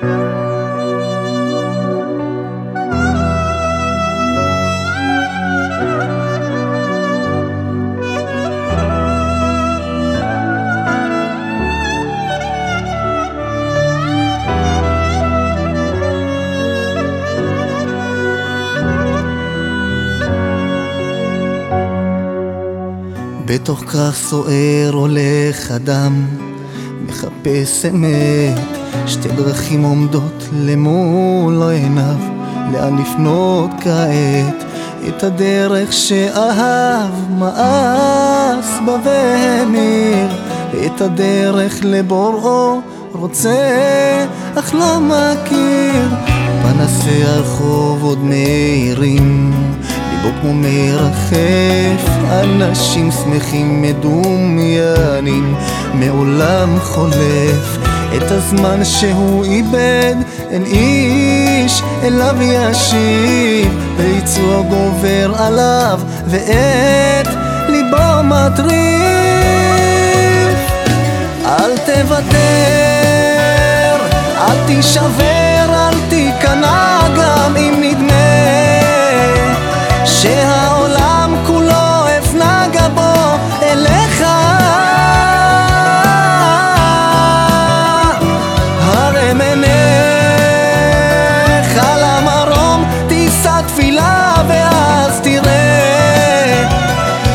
בתוך כרך סוער הולך אדם, מחפש אמת, שתי דרכים עומדות למול עיניו, לאן לפנות כעת? את הדרך שאהב, מאס בה והמיר, את הדרך לבוראו רוצה, אך לא מכיר. פנסי הרחוב עוד מאירים בו כמו מרחף, אנשים שמחים מדומיינים, מעולם חולף. את הזמן שהוא איבד, אין איש אליו ישיב, ביצוע גובר עליו, ואת ליבו מטריף. אל תוותר, אל תישבר, אל תיכנע תפילה ואז תראה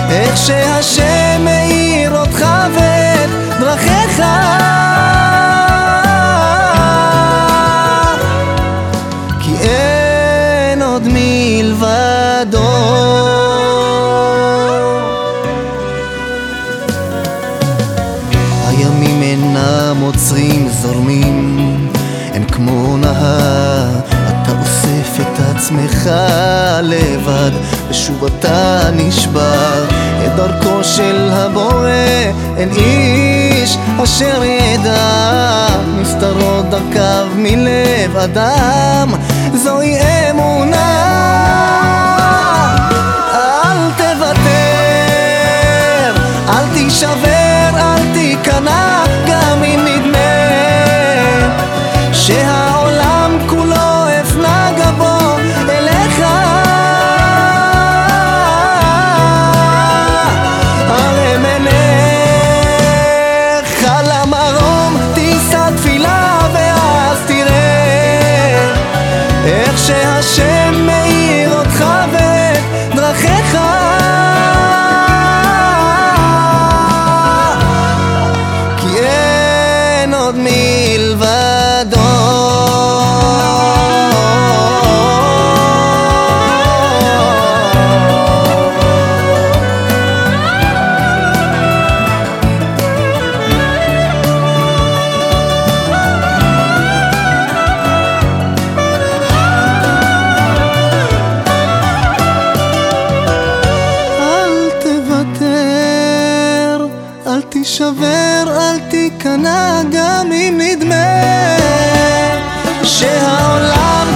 איך שהשם מאיר אותך ואת דרכיך. כי אין עוד מלבדו. הימים אינם עוצרים זורמים הם כמו נהר עצמך לבד ושוב אתה נשבר. את דרכו של הבורא אין איש אשר ידע. נסתרות דרכיו מלב אדם זוהי אמונה. אל תוותר, אל תישבר, איך שהשם אל תישבר, אל תיכנע גם אם נדמה שהעולם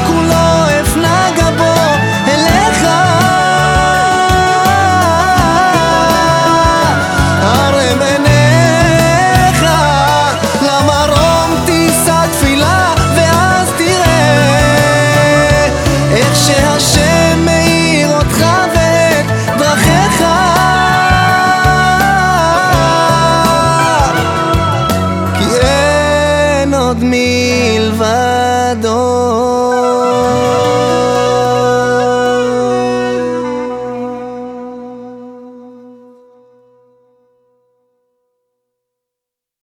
כי אין עוד מלבדו